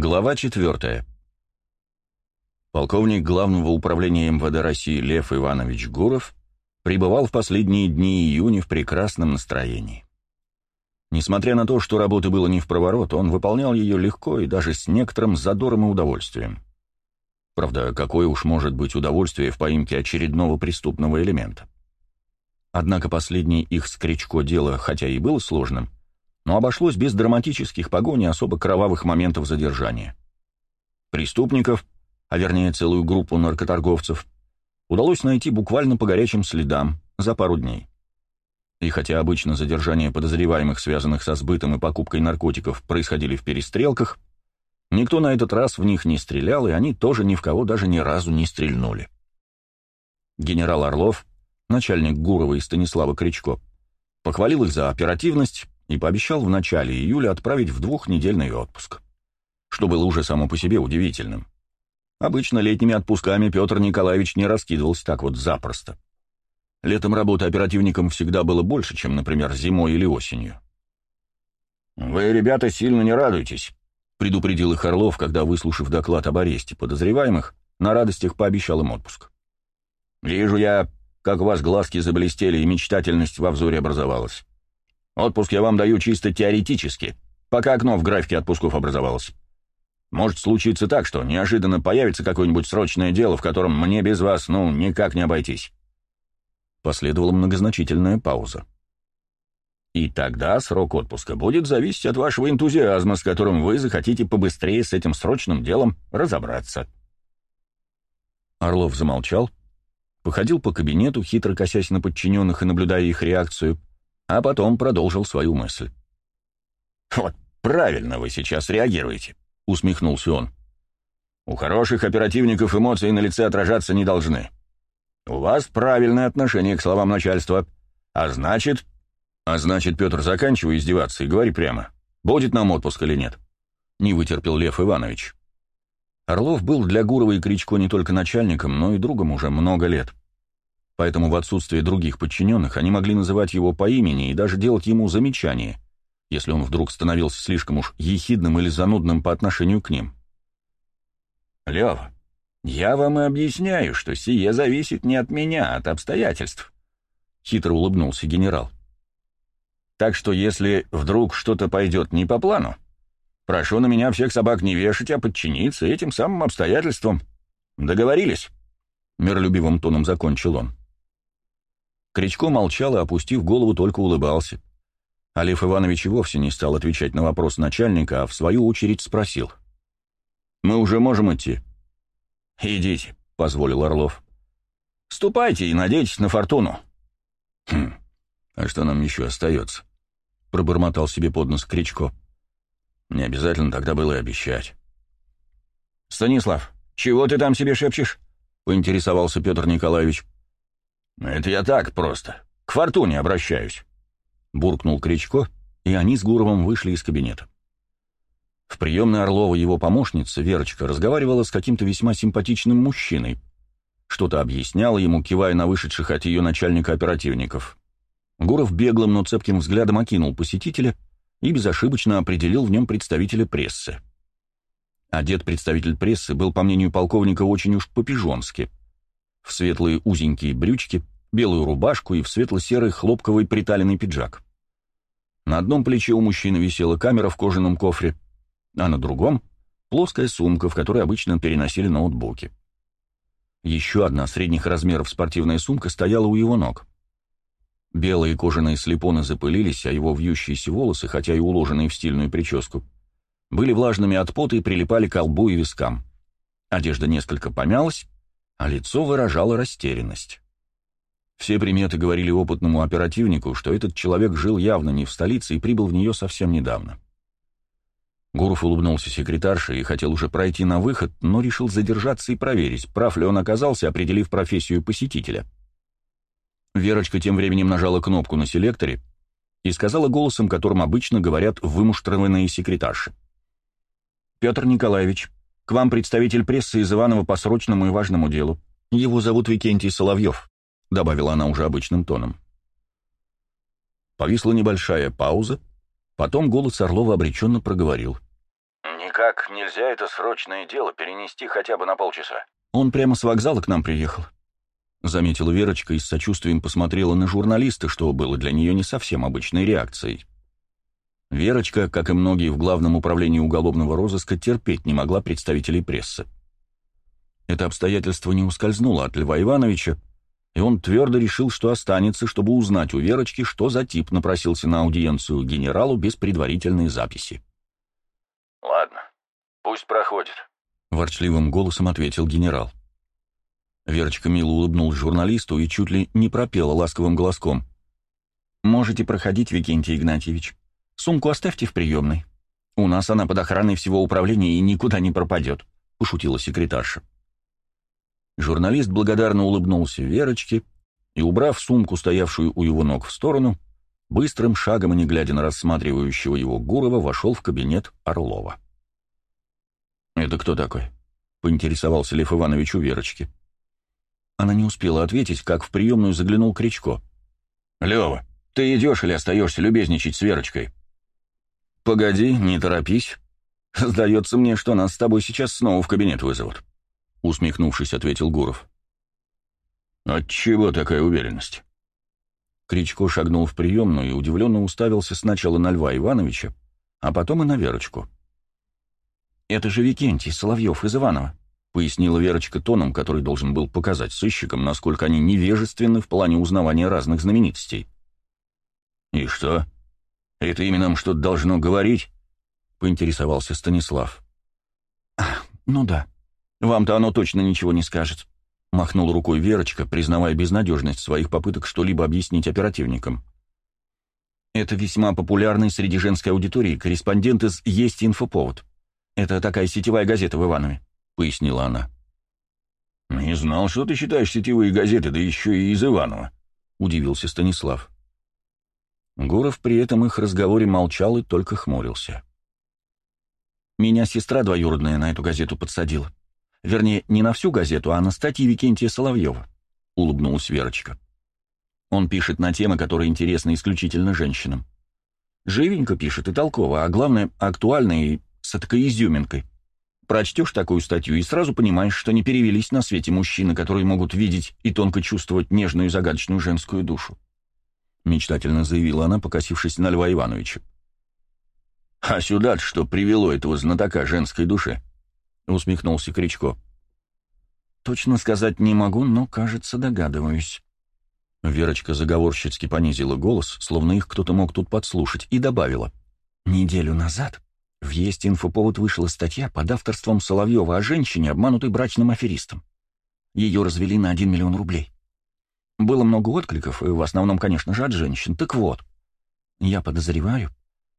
Глава 4. Полковник Главного управления МВД России Лев Иванович Гуров пребывал в последние дни июня в прекрасном настроении. Несмотря на то, что работы было не в проворот, он выполнял ее легко и даже с некоторым задором и удовольствием. Правда, какое уж может быть удовольствие в поимке очередного преступного элемента. Однако последнее их с Кричко дело, хотя и было сложным, но обошлось без драматических погоней особо кровавых моментов задержания. Преступников, а вернее целую группу наркоторговцев, удалось найти буквально по горячим следам за пару дней. И хотя обычно задержания подозреваемых, связанных со сбытом и покупкой наркотиков, происходили в перестрелках, никто на этот раз в них не стрелял, и они тоже ни в кого даже ни разу не стрельнули. Генерал Орлов, начальник Гурова и Станислава Кричко, похвалил их за оперативность, и пообещал в начале июля отправить в двухнедельный отпуск. Что было уже само по себе удивительным. Обычно летними отпусками Петр Николаевич не раскидывался так вот запросто. Летом работы оперативникам всегда было больше, чем, например, зимой или осенью. «Вы, ребята, сильно не радуйтесь», — предупредил их Орлов, когда, выслушав доклад об аресте подозреваемых, на радостях пообещал им отпуск. «Вижу я, как у вас глазки заблестели и мечтательность во взоре образовалась. Отпуск я вам даю чисто теоретически, пока окно в графике отпусков образовалось. Может случиться так, что неожиданно появится какое-нибудь срочное дело, в котором мне без вас, ну, никак не обойтись». Последовала многозначительная пауза. «И тогда срок отпуска будет зависеть от вашего энтузиазма, с которым вы захотите побыстрее с этим срочным делом разобраться». Орлов замолчал, походил по кабинету, хитро косясь на подчиненных и наблюдая их реакцию, а потом продолжил свою мысль. «Вот правильно вы сейчас реагируете», — усмехнулся он. «У хороших оперативников эмоции на лице отражаться не должны. У вас правильное отношение к словам начальства, а значит...» «А значит, Петр, заканчивай издеваться и говори прямо, будет нам отпуск или нет?» Не вытерпел Лев Иванович. Орлов был для Гурова и Кричко не только начальником, но и другом уже много лет поэтому в отсутствие других подчиненных они могли называть его по имени и даже делать ему замечания, если он вдруг становился слишком уж ехидным или занудным по отношению к ним. «Лева, я вам и объясняю, что сие зависит не от меня, а от обстоятельств», — хитро улыбнулся генерал. «Так что если вдруг что-то пойдет не по плану, прошу на меня всех собак не вешать, а подчиниться этим самым обстоятельствам. Договорились?» — миролюбивым тоном закончил он. Кричко молчал и, опустив голову, только улыбался. А Лев Иванович и вовсе не стал отвечать на вопрос начальника, а в свою очередь спросил. «Мы уже можем идти?» «Идите», — позволил Орлов. «Ступайте и надейтесь на фортуну». «Хм, а что нам еще остается?» — пробормотал себе под нос Кричко. «Не обязательно тогда было и обещать». «Станислав, чего ты там себе шепчешь?» — поинтересовался Петр Николаевич. «Это я так просто. К фортуне обращаюсь», — буркнул Кричко, и они с Гуровым вышли из кабинета. В приемной Орлова его помощница, Верочка, разговаривала с каким-то весьма симпатичным мужчиной. Что-то объясняла ему, кивая на вышедших от ее начальника оперативников. Гуров беглым, но цепким взглядом окинул посетителя и безошибочно определил в нем представителя прессы. Одет представитель прессы был, по мнению полковника, очень уж по-пижонски — в светлые узенькие брючки, белую рубашку и в светло-серый хлопковый приталенный пиджак. На одном плече у мужчины висела камера в кожаном кофре, а на другом — плоская сумка, в которой обычно переносили ноутбуки. Еще одна средних размеров спортивная сумка стояла у его ног. Белые кожаные слепоны запылились, а его вьющиеся волосы, хотя и уложенные в стильную прическу, были влажными от пота и прилипали к лбу и вискам. Одежда несколько помялась, а лицо выражало растерянность. Все приметы говорили опытному оперативнику, что этот человек жил явно не в столице и прибыл в нее совсем недавно. Гуров улыбнулся секретарше и хотел уже пройти на выход, но решил задержаться и проверить, прав ли он оказался, определив профессию посетителя. Верочка тем временем нажала кнопку на селекторе и сказала голосом, которым обычно говорят вымуштрованные секретарши. «Петр Николаевич, к вам представитель прессы из Иванова по срочному и важному делу. Его зовут Викентий Соловьев», — добавила она уже обычным тоном. Повисла небольшая пауза, потом голос Орлова обреченно проговорил. «Никак нельзя это срочное дело перенести хотя бы на полчаса». «Он прямо с вокзала к нам приехал», — заметила Верочка и с сочувствием посмотрела на журналиста, что было для нее не совсем обычной реакцией. Верочка, как и многие в Главном управлении уголовного розыска, терпеть не могла представителей прессы. Это обстоятельство не ускользнуло от Льва Ивановича, и он твердо решил, что останется, чтобы узнать у Верочки, что за тип напросился на аудиенцию генералу без предварительной записи. «Ладно, пусть проходит», — ворчливым голосом ответил генерал. Верочка мило улыбнулась журналисту и чуть ли не пропела ласковым голоском. «Можете проходить, Викентий Игнатьевич. Сумку оставьте в приемной. У нас она под охраной всего управления и никуда не пропадет», — пошутила секретарша. Журналист благодарно улыбнулся Верочке и, убрав сумку, стоявшую у его ног, в сторону, быстрым шагом и не глядя на рассматривающего его Гурова, вошел в кабинет Орлова. «Это кто такой?» — поинтересовался Лев Иванович у Верочки. Она не успела ответить, как в приемную заглянул Кричко. «Лева, ты идешь или остаешься любезничать с Верочкой?» «Погоди, не торопись. Сдается мне, что нас с тобой сейчас снова в кабинет вызовут», — усмехнувшись, ответил Гуров. «Отчего такая уверенность?» Кричко шагнул в приемную и удивленно уставился сначала на Льва Ивановича, а потом и на Верочку. «Это же Викентий Соловьев из Иванова», — пояснила Верочка тоном, который должен был показать сыщикам, насколько они невежественны в плане узнавания разных знаменитостей. «И что?» «Это имя нам что-то должно говорить?» — поинтересовался Станислав. «Ну да. Вам-то оно точно ничего не скажет», — махнул рукой Верочка, признавая безнадежность своих попыток что-либо объяснить оперативникам. «Это весьма популярный среди женской аудитории корреспондент из «Есть инфоповод». Это такая сетевая газета в Иванове», — пояснила она. «Не знал, что ты считаешь сетевые газеты, да еще и из Иванова», — удивился Станислав. Гуров при этом их разговоре молчал и только хмурился. «Меня сестра двоюродная на эту газету подсадила. Вернее, не на всю газету, а на статьи Викентия Соловьева», — улыбнулась Верочка. «Он пишет на темы, которые интересны исключительно женщинам. Живенько пишет и толково, а главное, актуально и с такой изюминкой. Прочтешь такую статью и сразу понимаешь, что не перевелись на свете мужчины, которые могут видеть и тонко чувствовать нежную и загадочную женскую душу мечтательно заявила она, покосившись на Льва Ивановича. «А сюда что привело этого знатока женской души?» — усмехнулся Кричко. «Точно сказать не могу, но, кажется, догадываюсь». Верочка заговорщицки понизила голос, словно их кто-то мог тут подслушать, и добавила. «Неделю назад в «Есть инфоповод» вышла статья под авторством Соловьева о женщине, обманутой брачным аферистом. Ее развели на 1 миллион рублей. Было много откликов, и в основном, конечно же, от женщин. Так вот, я подозреваю,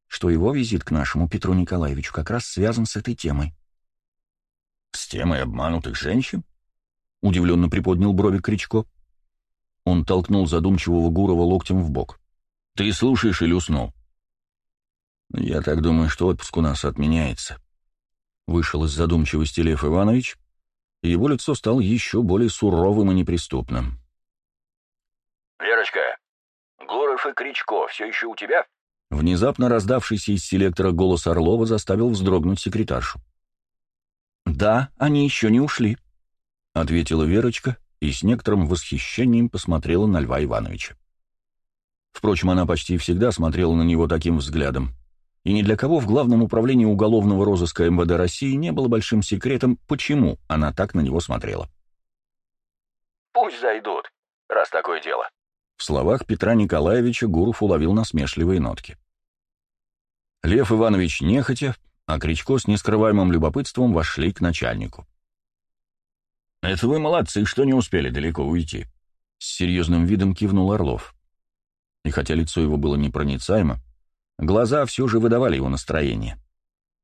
что его визит к нашему Петру Николаевичу как раз связан с этой темой. «С темой обманутых женщин?» — удивленно приподнял брови Кричко. Он толкнул задумчивого Гурова локтем в бок. «Ты слушаешь или уснул?» «Я так думаю, что отпуск у нас отменяется». Вышел из задумчивости Лев Иванович, и его лицо стало еще более суровым и неприступным. «Верочка, Гуров и Кричко все еще у тебя?» Внезапно раздавшийся из селектора голос Орлова заставил вздрогнуть секретаршу. «Да, они еще не ушли», — ответила Верочка и с некоторым восхищением посмотрела на Льва Ивановича. Впрочем, она почти всегда смотрела на него таким взглядом, и ни для кого в Главном управлении уголовного розыска МВД России не было большим секретом, почему она так на него смотрела. «Пусть зайдут, раз такое дело», в словах Петра Николаевича Гуров уловил насмешливые нотки. Лев Иванович нехотя, а Кричко с нескрываемым любопытством вошли к начальнику. «Это вы молодцы, что не успели далеко уйти», — с серьезным видом кивнул Орлов. И хотя лицо его было непроницаемо, глаза все же выдавали его настроение.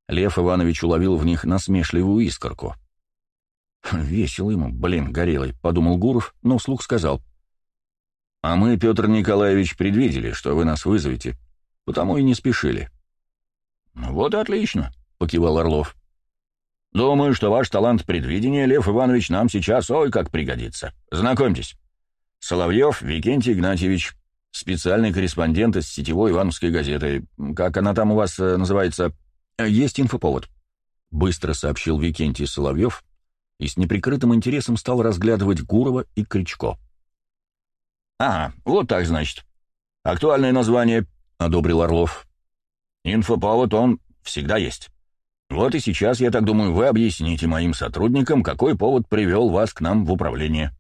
Лев Иванович уловил в них насмешливую искорку. «Весело ему, блин, горелый», — подумал Гуров, но вслух сказал — а мы, Петр Николаевич, предвидели, что вы нас вызовете, потому и не спешили. Вот и отлично, покивал Орлов. Думаю, что ваш талант предвидения, Лев Иванович, нам сейчас ой как пригодится. Знакомьтесь. Соловьев Викентий Игнатьевич, специальный корреспондент из сетевой Ивановской газеты. Как она там у вас э, называется? Есть инфоповод. — быстро сообщил Викентий Соловьев и с неприкрытым интересом стал разглядывать Гурова и Кричко. «Ага, вот так, значит. Актуальное название», — одобрил Орлов. «Инфоповод он всегда есть. Вот и сейчас, я так думаю, вы объясните моим сотрудникам, какой повод привел вас к нам в управление».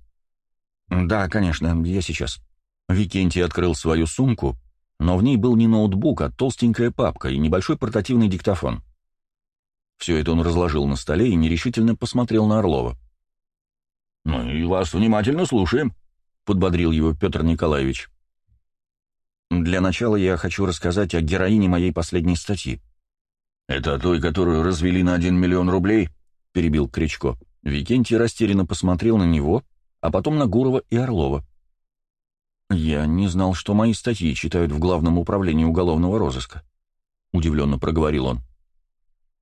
«Да, конечно, я сейчас». Викентий открыл свою сумку, но в ней был не ноутбук, а толстенькая папка и небольшой портативный диктофон. Все это он разложил на столе и нерешительно посмотрел на Орлова. «Ну и вас внимательно слушаем», — подбодрил его Петр Николаевич. «Для начала я хочу рассказать о героине моей последней статьи». «Это той, которую развели на один миллион рублей?» — перебил Кричко. Викентий растерянно посмотрел на него, а потом на Гурова и Орлова. «Я не знал, что мои статьи читают в Главном управлении уголовного розыска», — удивленно проговорил он.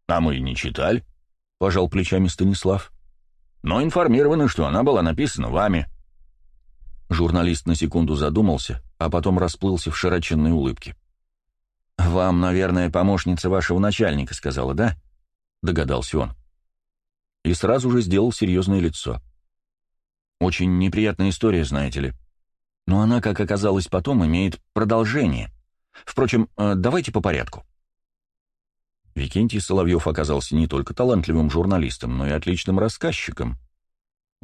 «А мы не читали», — пожал плечами Станислав. «Но информированы, что она была написана вами». Журналист на секунду задумался, а потом расплылся в широченной улыбке. «Вам, наверное, помощница вашего начальника сказала, да?» — догадался он. И сразу же сделал серьезное лицо. «Очень неприятная история, знаете ли. Но она, как оказалось потом, имеет продолжение. Впрочем, э, давайте по порядку». Викентий Соловьев оказался не только талантливым журналистом, но и отличным рассказчиком.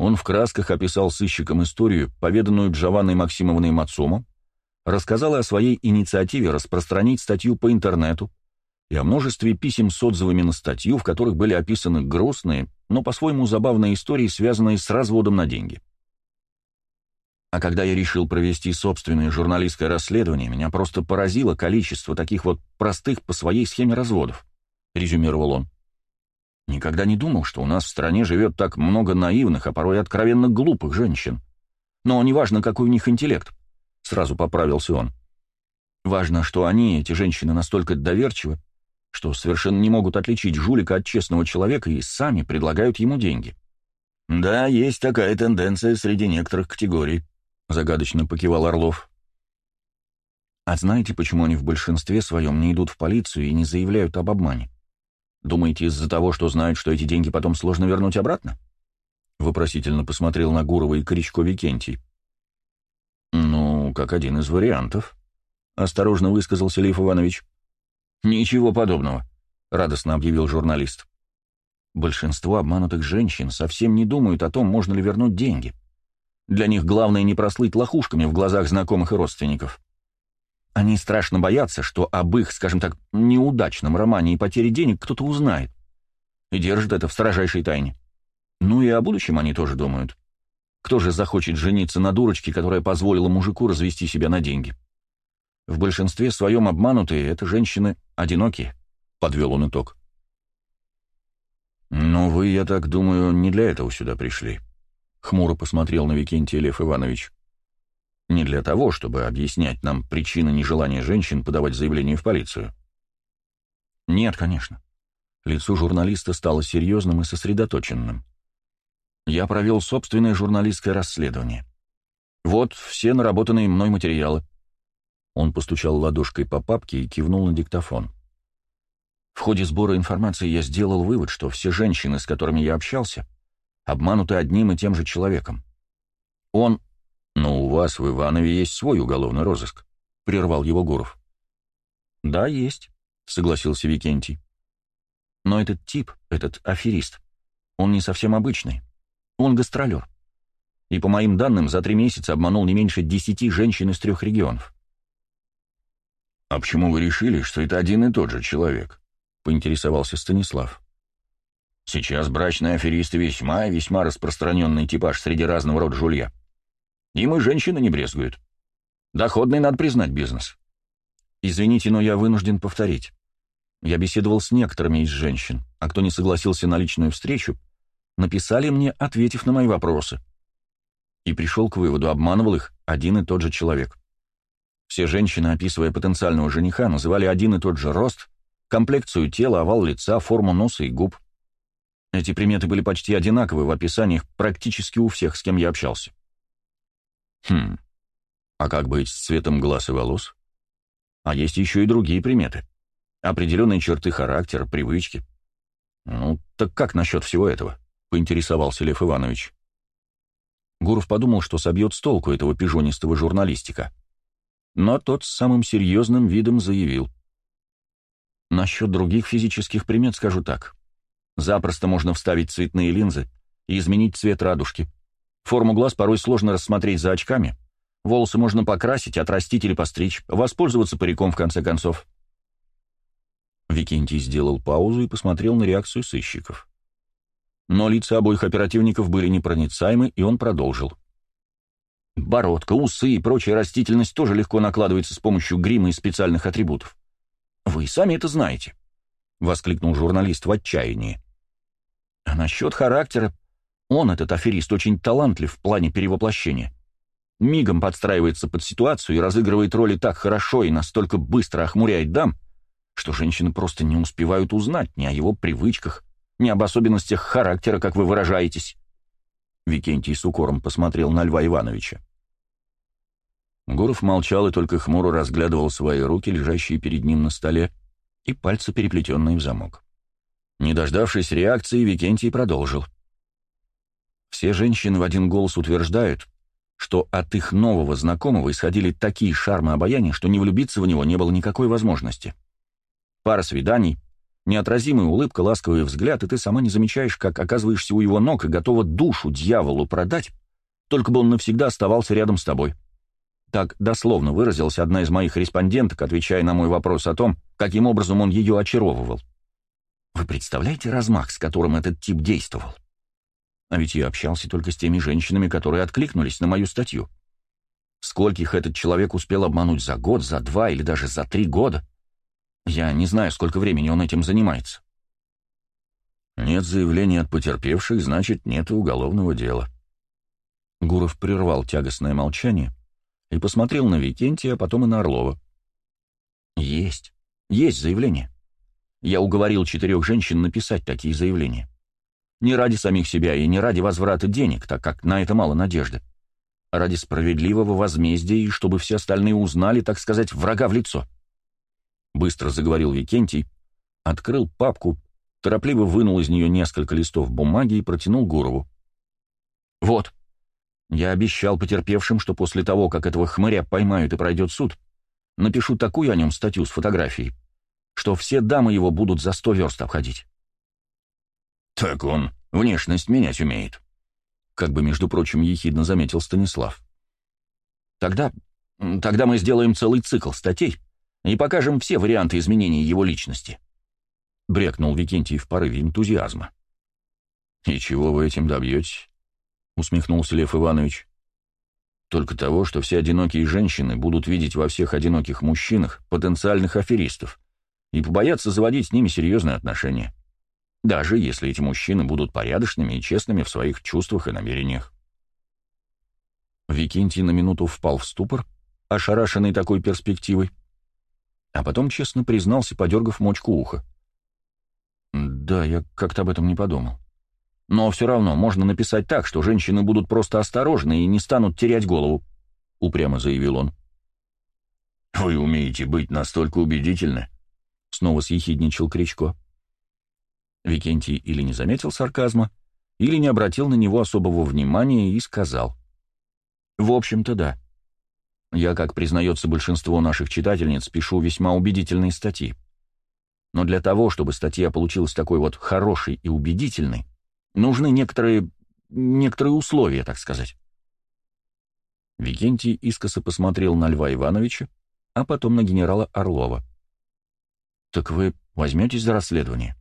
Он в красках описал сыщикам историю, поведанную Джованной Максимовной Мацумо, рассказал о своей инициативе распространить статью по интернету и о множестве писем с отзывами на статью, в которых были описаны грустные, но по-своему забавные истории, связанные с разводом на деньги. А когда я решил провести собственное журналистское расследование, меня просто поразило количество таких вот простых по своей схеме разводов. — резюмировал он. «Никогда не думал, что у нас в стране живет так много наивных, а порой откровенно глупых женщин. Но неважно, какой у них интеллект», — сразу поправился он. «Важно, что они, эти женщины, настолько доверчивы, что совершенно не могут отличить жулика от честного человека и сами предлагают ему деньги». «Да, есть такая тенденция среди некоторых категорий», — загадочно покивал Орлов. «А знаете, почему они в большинстве своем не идут в полицию и не заявляют об обмане?» Думаете, из-за того, что знают, что эти деньги потом сложно вернуть обратно?» Вопросительно посмотрел на Гурова и Кричко Викентий. «Ну, как один из вариантов», — осторожно высказался Лев Иванович. «Ничего подобного», — радостно объявил журналист. «Большинство обманутых женщин совсем не думают о том, можно ли вернуть деньги. Для них главное не прослыть лохушками в глазах знакомых и родственников. Они страшно боятся, что об их, скажем так, неудачном романе и потере денег кто-то узнает. И держат это в строжайшей тайне. Ну и о будущем они тоже думают. Кто же захочет жениться на дурочке, которая позволила мужику развести себя на деньги? В большинстве своем обманутые — это женщины одинокие, — подвел он итог. «Но вы, я так думаю, не для этого сюда пришли», — хмуро посмотрел на Викентия Лев Иванович. Не для того, чтобы объяснять нам причины нежелания женщин подавать заявление в полицию. Нет, конечно. Лицо журналиста стало серьезным и сосредоточенным. Я провел собственное журналистское расследование. Вот все наработанные мной материалы. Он постучал ладошкой по папке и кивнул на диктофон. В ходе сбора информации я сделал вывод, что все женщины, с которыми я общался, обмануты одним и тем же человеком. Он «Но у вас в Иванове есть свой уголовный розыск», — прервал его Гуров. «Да, есть», — согласился Викентий. «Но этот тип, этот аферист, он не совсем обычный. Он гастролер. И, по моим данным, за три месяца обманул не меньше десяти женщин из трех регионов». «А почему вы решили, что это один и тот же человек?» — поинтересовался Станислав. «Сейчас брачные аферисты весьма весьма распространенный типаж среди разного рода жулья. Им и женщины не брезгуют. Доходный, надо признать, бизнес. Извините, но я вынужден повторить. Я беседовал с некоторыми из женщин, а кто не согласился на личную встречу, написали мне, ответив на мои вопросы. И пришел к выводу, обманывал их один и тот же человек. Все женщины, описывая потенциального жениха, называли один и тот же рост, комплекцию тела, овал лица, форму носа и губ. Эти приметы были почти одинаковы в описаниях практически у всех, с кем я общался. Хм, а как быть с цветом глаз и волос? А есть еще и другие приметы. Определенные черты характера, привычки. «Ну, так как насчет всего этого?» — поинтересовался Лев Иванович. Гуров подумал, что собьет с толку этого пижонистого журналистика. Но тот с самым серьезным видом заявил. «Насчет других физических примет скажу так. Запросто можно вставить цветные линзы и изменить цвет радужки. Форму глаз порой сложно рассмотреть за очками. Волосы можно покрасить, отрастить или постричь, воспользоваться париком в конце концов». Викентий сделал паузу и посмотрел на реакцию сыщиков. Но лица обоих оперативников были непроницаемы, и он продолжил. Бородка, усы и прочая растительность тоже легко накладывается с помощью грима и специальных атрибутов. Вы сами это знаете, — воскликнул журналист в отчаянии. А насчет характера, он, этот аферист, очень талантлив в плане перевоплощения. Мигом подстраивается под ситуацию и разыгрывает роли так хорошо и настолько быстро охмуряет дам, что женщины просто не успевают узнать ни о его привычках, ни об особенностях характера, как вы выражаетесь. Викентий с укором посмотрел на Льва Ивановича. Гуров молчал и только хмуро разглядывал свои руки, лежащие перед ним на столе, и пальцы, переплетенные в замок. Не дождавшись реакции, Викентий продолжил. Все женщины в один голос утверждают, что от их нового знакомого исходили такие шармы обаяния, что не влюбиться в него не было никакой возможности. Пара свиданий, Неотразимая улыбка, ласковый взгляд, и ты сама не замечаешь, как оказываешься у его ног и готова душу дьяволу продать, только бы он навсегда оставался рядом с тобой. Так дословно выразилась одна из моих респонденток, отвечая на мой вопрос о том, каким образом он ее очаровывал. Вы представляете размах, с которым этот тип действовал? А ведь я общался только с теми женщинами, которые откликнулись на мою статью. Скольких этот человек успел обмануть за год, за два или даже за три года? Я не знаю, сколько времени он этим занимается. Нет заявления от потерпевших, значит, нет и уголовного дела. Гуров прервал тягостное молчание и посмотрел на Викентия, а потом и на Орлова. Есть. Есть заявление. Я уговорил четырех женщин написать такие заявления. Не ради самих себя и не ради возврата денег, так как на это мало надежды, а ради справедливого возмездия и чтобы все остальные узнали, так сказать, врага в лицо. —— быстро заговорил Викентий, открыл папку, торопливо вынул из нее несколько листов бумаги и протянул Гурову. «Вот. Я обещал потерпевшим, что после того, как этого хмыря поймают и пройдет суд, напишу такую о нем статью с фотографией, что все дамы его будут за сто верст обходить». «Так он внешность менять умеет», — как бы, между прочим, ехидно заметил Станислав. «Тогда... тогда мы сделаем целый цикл статей», и покажем все варианты изменения его личности», — брекнул Викентий в порыве энтузиазма. «И чего вы этим добьетесь?» — усмехнулся Лев Иванович. «Только того, что все одинокие женщины будут видеть во всех одиноких мужчинах потенциальных аферистов и побояться заводить с ними серьезные отношения, даже если эти мужчины будут порядочными и честными в своих чувствах и намерениях». Викентий на минуту впал в ступор, ошарашенный такой перспективой, а потом честно признался, подергав мочку уха. «Да, я как-то об этом не подумал. Но все равно можно написать так, что женщины будут просто осторожны и не станут терять голову», — упрямо заявил он. «Вы умеете быть настолько убедительны?» — снова съехидничал Кричко. Викентий или не заметил сарказма, или не обратил на него особого внимания и сказал. «В общем-то, да. Я, как признается большинство наших читательниц, пишу весьма убедительные статьи. Но для того, чтобы статья получилась такой вот хорошей и убедительной, нужны некоторые... некоторые условия, так сказать. Викентий искоса посмотрел на Льва Ивановича, а потом на генерала Орлова. «Так вы возьметесь за расследование?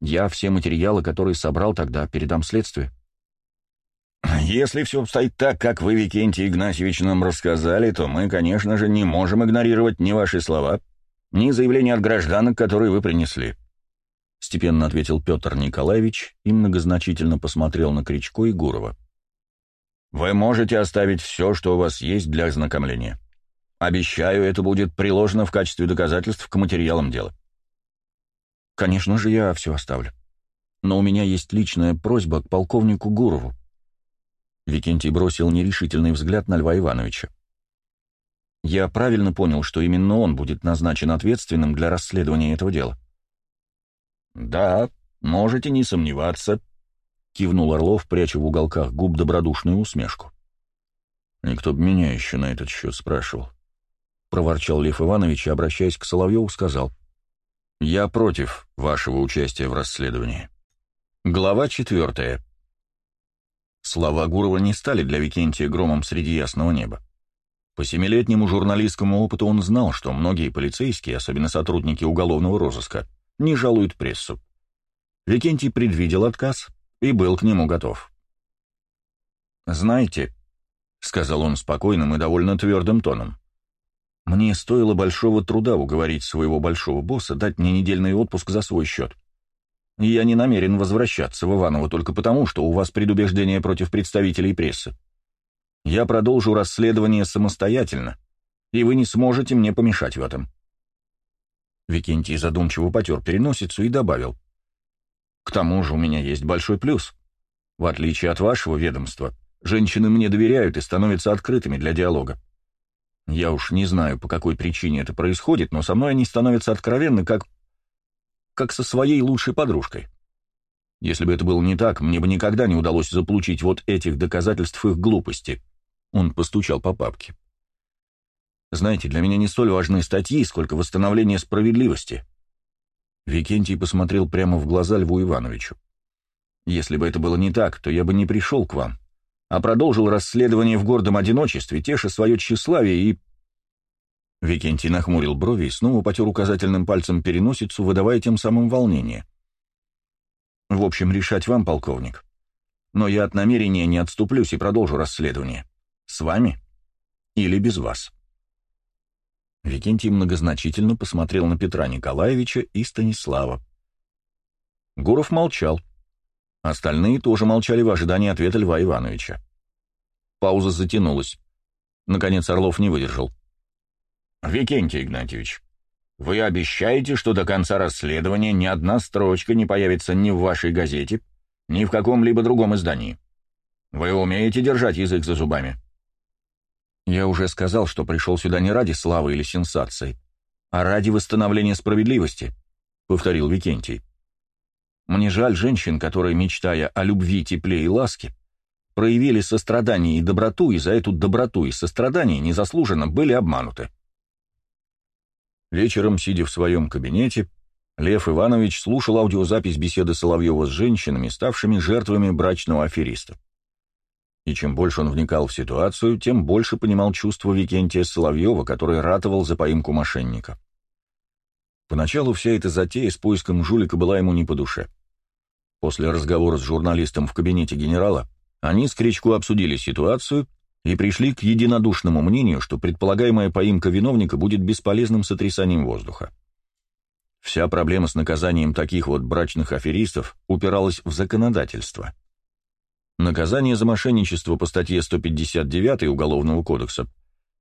Я все материалы, которые собрал тогда, передам следствию». Если все обстоит так, как вы, Викентий Игнатьевич, нам рассказали, то мы, конечно же, не можем игнорировать ни ваши слова, ни заявления от гражданок, которые вы принесли. Степенно ответил Петр Николаевич и многозначительно посмотрел на Кричко и Гурова. Вы можете оставить все, что у вас есть для ознакомления. Обещаю, это будет приложено в качестве доказательств к материалам дела. Конечно же, я все оставлю. Но у меня есть личная просьба к полковнику Гурову. Викентий бросил нерешительный взгляд на Льва Ивановича. «Я правильно понял, что именно он будет назначен ответственным для расследования этого дела?» «Да, Можете не сомневаться, — кивнул Орлов, пряча в уголках губ добродушную усмешку. «Никто бы меня еще на этот счет спрашивал», — проворчал Лев Иванович и, обращаясь к Соловьеву, сказал. «Я против вашего участия в расследовании». Глава четвертая. Слова Гурова не стали для Викентия громом среди ясного неба. По семилетнему журналистскому опыту он знал, что многие полицейские, особенно сотрудники уголовного розыска, не жалуют прессу. Викентий предвидел отказ и был к нему готов. «Знаете», — сказал он спокойным и довольно твердым тоном, «мне стоило большого труда уговорить своего большого босса дать мне недельный отпуск за свой счет. Я не намерен возвращаться в Иваново только потому, что у вас предубеждение против представителей прессы. Я продолжу расследование самостоятельно, и вы не сможете мне помешать в этом». Викентий задумчиво потер переносицу и добавил. «К тому же у меня есть большой плюс. В отличие от вашего ведомства, женщины мне доверяют и становятся открытыми для диалога. Я уж не знаю, по какой причине это происходит, но со мной они становятся откровенны, как... как со своей лучшей подружкой. Если бы это было не так, мне бы никогда не удалось заполучить вот этих доказательств их глупости. Он постучал по папке. Знаете, для меня не столь важны статьи, сколько восстановление справедливости. Викентий посмотрел прямо в глаза Льву Ивановичу. Если бы это было не так, то я бы не пришел к вам, а продолжил расследование в гордом одиночестве, теша свое тщеславие и... Викентий нахмурил брови и снова потер указательным пальцем переносицу, выдавая тем самым волнение. В общем, решать вам, полковник. Но я от намерения не отступлюсь и продолжу расследование. С вами или без вас?» Викентий многозначительно посмотрел на Петра Николаевича и Станислава. Гуров молчал. Остальные тоже молчали в ожидании ответа Льва Ивановича. Пауза затянулась. Наконец Орлов не выдержал. «Викентий Игнатьевич, вы обещаете, что до конца расследования ни одна строчка не появится ни в вашей газете, ни в каком-либо другом издании? Вы умеете держать язык за зубами?» Я уже сказал, что пришел сюда не ради славы или сенсации, а ради восстановления справедливости, — повторил Викентий. Мне жаль женщин, которые, мечтая о любви, тепле и ласке, проявили сострадание и доброту, и за эту доброту и сострадание незаслуженно были обмануты. Вечером, сидя в своем кабинете, Лев Иванович слушал аудиозапись беседы Соловьева с женщинами, ставшими жертвами брачного афериста и чем больше он вникал в ситуацию, тем больше понимал чувство Викентия Соловьева, который ратовал за поимку мошенника. Поначалу вся эта затея с поиском жулика была ему не по душе. После разговора с журналистом в кабинете генерала они с Кричко обсудили ситуацию и пришли к единодушному мнению, что предполагаемая поимка виновника будет бесполезным сотрясанием воздуха. Вся проблема с наказанием таких вот брачных аферистов упиралась в законодательство – Наказание за мошенничество по статье 159 Уголовного кодекса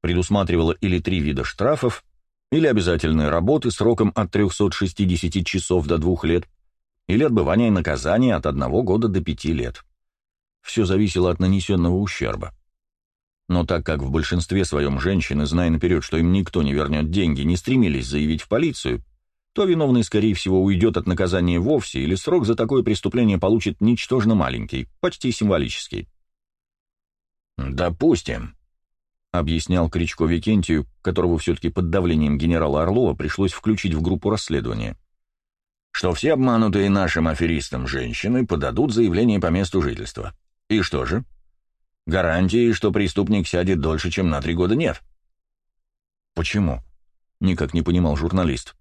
предусматривало или три вида штрафов, или обязательные работы сроком от 360 часов до двух лет, или отбывание наказания от одного года до пяти лет. Все зависело от нанесенного ущерба. Но так как в большинстве своем женщины, зная наперед, что им никто не вернет деньги, не стремились заявить в полицию, то виновный, скорее всего, уйдет от наказания вовсе, или срок за такое преступление получит ничтожно маленький, почти символический. «Допустим», — объяснял Кричко Викентию, которого все-таки под давлением генерала Орлова пришлось включить в группу расследования, что все обманутые нашим аферистам женщины подадут заявление по месту жительства. И что же? Гарантии, что преступник сядет дольше, чем на три года, нет. «Почему?» — никак не понимал журналист.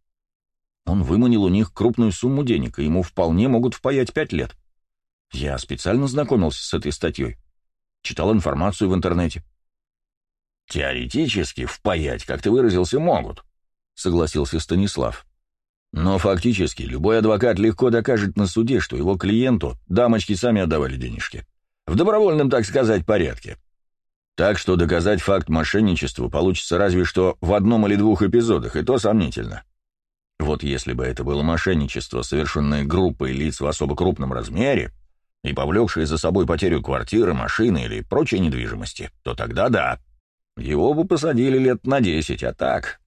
Он выманил у них крупную сумму денег, и ему вполне могут впаять пять лет. Я специально знакомился с этой статьей. Читал информацию в интернете. «Теоретически впаять, как ты выразился, могут», — согласился Станислав. «Но фактически любой адвокат легко докажет на суде, что его клиенту дамочки сами отдавали денежки. В добровольном, так сказать, порядке. Так что доказать факт мошенничества получится разве что в одном или двух эпизодах, и то сомнительно. Вот если бы это было мошенничество, совершенное группой лиц в особо крупном размере, и повлекшее за собой потерю квартиры, машины или прочей недвижимости, то тогда да, его бы посадили лет на десять, а так...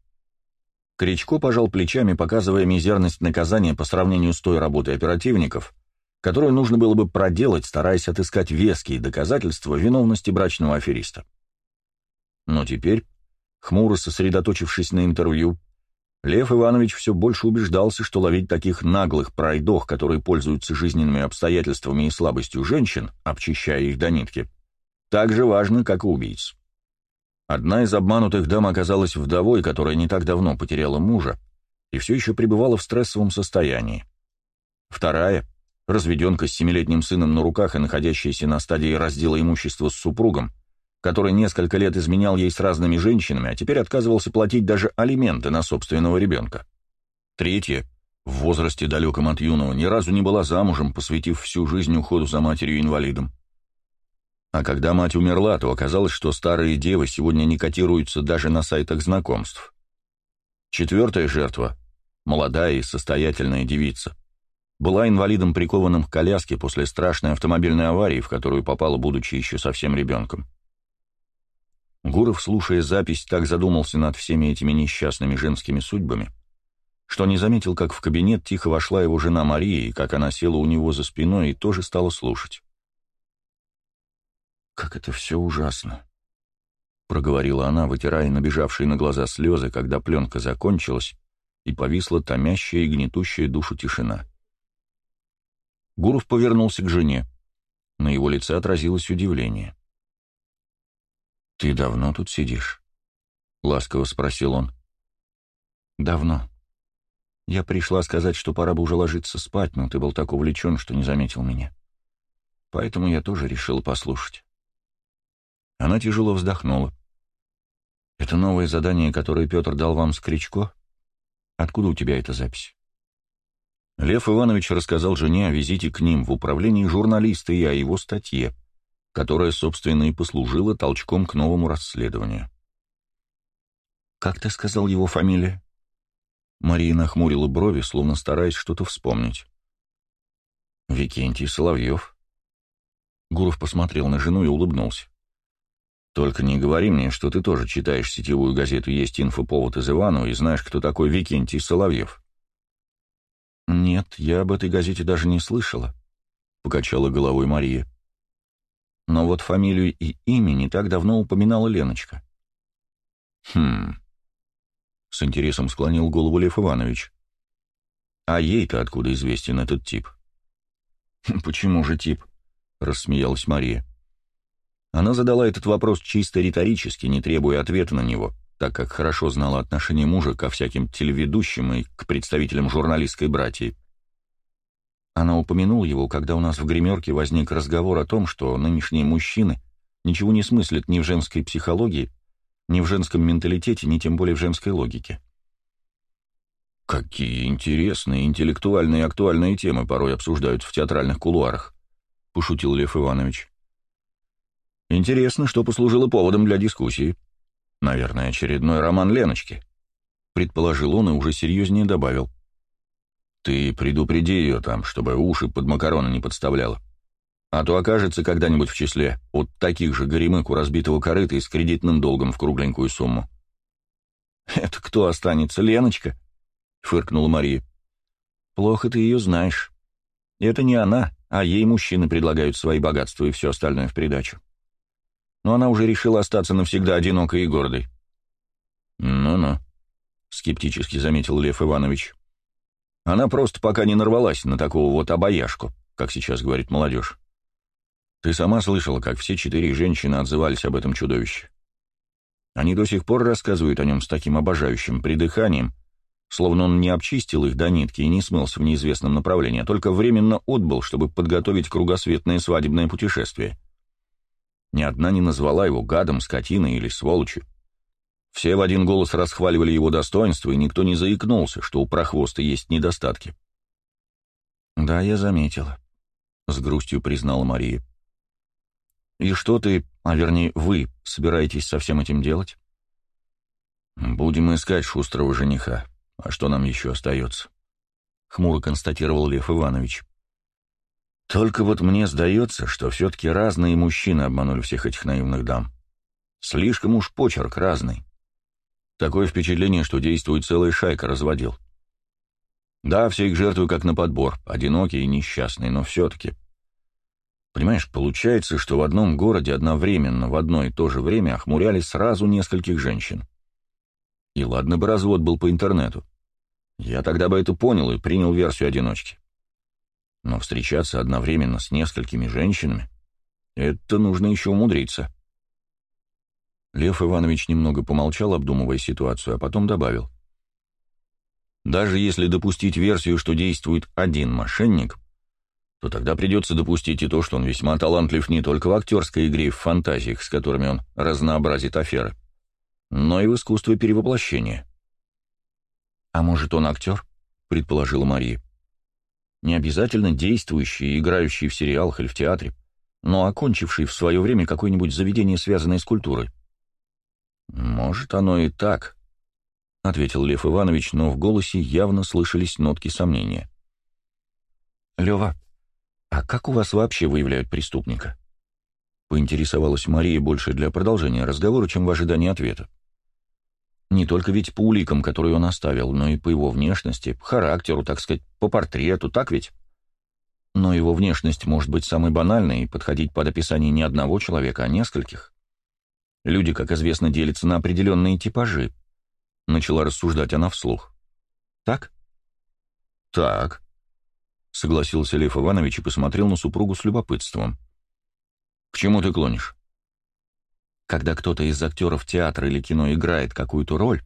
Кричко пожал плечами, показывая мизерность наказания по сравнению с той работой оперативников, которую нужно было бы проделать, стараясь отыскать веские доказательства виновности брачного афериста. Но теперь, хмуро сосредоточившись на интервью, Лев Иванович все больше убеждался, что ловить таких наглых пройдох, которые пользуются жизненными обстоятельствами и слабостью женщин, обчищая их до нитки, так же важно, как и убийц. Одна из обманутых дам оказалась вдовой, которая не так давно потеряла мужа и все еще пребывала в стрессовом состоянии. Вторая — разведенка с семилетним сыном на руках и находящаяся на стадии раздела имущества с супругом, который несколько лет изменял ей с разными женщинами, а теперь отказывался платить даже алименты на собственного ребенка. Третья — в возрасте далеком от юного, ни разу не была замужем, посвятив всю жизнь уходу за матерью-инвалидом. А когда мать умерла, то оказалось, что старые девы сегодня не котируются даже на сайтах знакомств. Четвертая жертва, молодая и состоятельная девица, была инвалидом, прикованным к коляске после страшной автомобильной аварии, в которую попала, будучи еще совсем ребенком. Гуров, слушая запись, так задумался над всеми этими несчастными женскими судьбами, что не заметил, как в кабинет тихо вошла его жена Мария, и как она села у него за спиной и тоже стала слушать. «Как это все ужасно!» — проговорила она, вытирая набежавшие на глаза слезы, когда пленка закончилась, и повисла томящая и гнетущая душу тишина. Гуров повернулся к жене. На его лице отразилось удивление. «Ты давно тут сидишь?» — ласково спросил он. «Давно. Я пришла сказать, что пора бы уже ложиться спать, но ты был так увлечен, что не заметил меня. Поэтому я тоже решила послушать». Она тяжело вздохнула. «Это новое задание, которое Петр дал вам с Кричко? Откуда у тебя эта запись?» Лев Иванович рассказал жене о визите к ним в управлении журналиста и о его статье, которая, собственно, и послужила толчком к новому расследованию. «Как ты сказал его фамилия?» Мария нахмурила брови, словно стараясь что-то вспомнить. «Викентий Соловьев». Гуров посмотрел на жену и улыбнулся. Только не говори мне, что ты тоже читаешь сетевую газету «Есть инфоповод» из Иванова и знаешь, кто такой Викентий Соловьев. «Нет, я об этой газете даже не слышала», — покачала головой Мария. «Но вот фамилию и имя не так давно упоминала Леночка». «Хм...» — с интересом склонил голову Лев Иванович. «А ей-то откуда известен этот тип?» «Почему же тип?» — рассмеялась Мария. Она задала этот вопрос чисто риторически, не требуя ответа на него, так как хорошо знала отношение мужа ко всяким телеведущим и к представителям журналистской братьи. Она упомянула его, когда у нас в гримерке возник разговор о том, что нынешние мужчины ничего не смыслят ни в женской психологии, ни в женском менталитете, ни тем более в женской логике. «Какие интересные, интеллектуальные и актуальные темы порой обсуждают в театральных кулуарах», — пошутил Лев Иванович. Интересно, что послужило поводом для дискуссии. Наверное, очередной роман Леночки. Предположил он и уже серьезнее добавил. Ты предупреди ее там, чтобы уши под макароны не подставляла. А то окажется когда-нибудь в числе от таких же горемык у разбитого корыта и с кредитным долгом в кругленькую сумму. «Это кто останется, Леночка?» — фыркнула Мария. «Плохо ты ее знаешь. Это не она, а ей мужчины предлагают свои богатства и все остальное в придачу но она уже решила остаться навсегда одинокой и гордой. «Ну-ну», — скептически заметил Лев Иванович. «Она просто пока не нарвалась на такого вот обаяшку, как сейчас говорит молодежь. Ты сама слышала, как все четыре женщины отзывались об этом чудовище. Они до сих пор рассказывают о нем с таким обожающим придыханием, словно он не обчистил их до нитки и не смылся в неизвестном направлении, а только временно отбыл, чтобы подготовить кругосветное свадебное путешествие. Ни одна не назвала его гадом, скотиной или сволочью. Все в один голос расхваливали его достоинство, и никто не заикнулся, что у прохвоста есть недостатки. «Да, я заметила», — с грустью признала Мария. «И что ты, а вернее вы, собираетесь со всем этим делать?» «Будем искать шустрого жениха. А что нам еще остается?» — хмуро констатировал Лев Иванович. Только вот мне сдается, что все-таки разные мужчины обманули всех этих наивных дам. Слишком уж почерк разный. Такое впечатление, что действует целая шайка, разводил. Да, все их жертвы как на подбор, одинокие и несчастные, но все-таки. Понимаешь, получается, что в одном городе одновременно в одно и то же время охмуряли сразу нескольких женщин. И ладно бы развод был по интернету. Я тогда бы это понял и принял версию одиночки. Но встречаться одновременно с несколькими женщинами — это нужно еще умудриться. Лев Иванович немного помолчал, обдумывая ситуацию, а потом добавил. Даже если допустить версию, что действует один мошенник, то тогда придется допустить и то, что он весьма талантлив не только в актерской игре и в фантазиях, с которыми он разнообразит аферы, но и в искусстве перевоплощения. «А может, он актер?» — предположила Мария. «Не обязательно действующий играющий в сериалах или в театре, но окончивший в свое время какое-нибудь заведение, связанное с культурой». «Может, оно и так», — ответил Лев Иванович, но в голосе явно слышались нотки сомнения. «Лева, а как у вас вообще выявляют преступника?» Поинтересовалась Мария больше для продолжения разговора, чем в ожидании ответа. Не только ведь по уликам, которые он оставил, но и по его внешности, характеру, так сказать, по портрету, так ведь? Но его внешность может быть самой банальной и подходить под описание не одного человека, а нескольких. Люди, как известно, делятся на определенные типажи, Начала рассуждать она вслух. «Так?» «Так», — согласился Лев Иванович и посмотрел на супругу с любопытством. «К чему ты клонишь?» Когда кто-то из актеров театра или кино играет какую-то роль,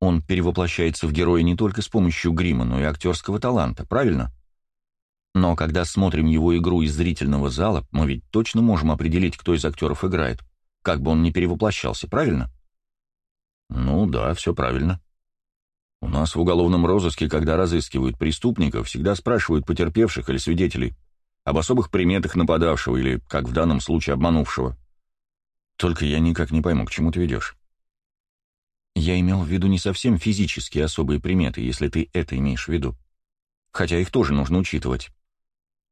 он перевоплощается в героя не только с помощью грима, но и актерского таланта, правильно? Но когда смотрим его игру из зрительного зала, мы ведь точно можем определить, кто из актеров играет, как бы он ни перевоплощался, правильно? Ну да, все правильно. У нас в уголовном розыске, когда разыскивают преступников, всегда спрашивают потерпевших или свидетелей об особых приметах нападавшего или, как в данном случае, обманувшего. Только я никак не пойму, к чему ты ведешь. Я имел в виду не совсем физические особые приметы, если ты это имеешь в виду. Хотя их тоже нужно учитывать.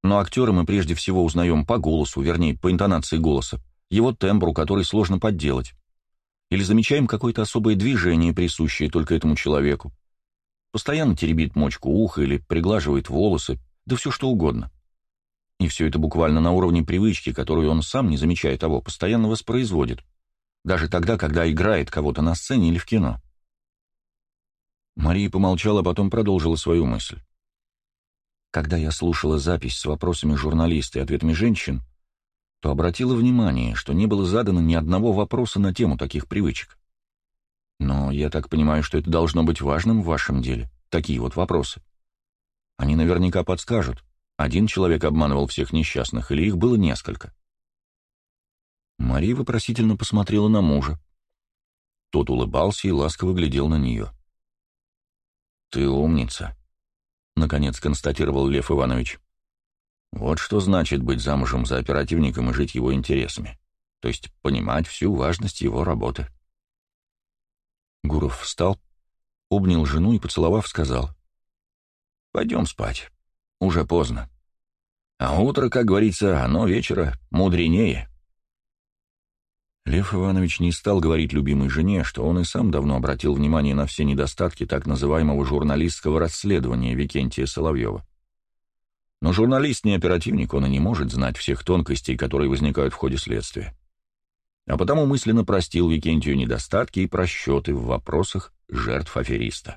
Но актера мы прежде всего узнаем по голосу, вернее, по интонации голоса, его тембру, который сложно подделать или замечаем какое-то особое движение, присущее только этому человеку. Постоянно теребит мочку уха или приглаживает волосы, да все что угодно. И все это буквально на уровне привычки, которую он сам, не замечая того, постоянно воспроизводит. Даже тогда, когда играет кого-то на сцене или в кино. Мария помолчала, а потом продолжила свою мысль. Когда я слушала запись с вопросами журналиста и ответами женщин, то обратила внимание, что не было задано ни одного вопроса на тему таких привычек. Но я так понимаю, что это должно быть важным в вашем деле, такие вот вопросы. Они наверняка подскажут, один человек обманывал всех несчастных или их было несколько. Мария вопросительно посмотрела на мужа. Тот улыбался и ласково глядел на нее. «Ты умница», — наконец констатировал Лев Иванович. Вот что значит быть замужем за оперативником и жить его интересами. То есть понимать всю важность его работы. Гуров встал, обнял жену и, поцеловав, сказал. «Пойдем спать. Уже поздно. А утро, как говорится, оно вечера мудренее». Лев Иванович не стал говорить любимой жене, что он и сам давно обратил внимание на все недостатки так называемого журналистского расследования Викентия Соловьева. Но журналист не оперативник, он и не может знать всех тонкостей, которые возникают в ходе следствия. А потому мысленно простил Викентию недостатки и просчеты в вопросах жертв афериста.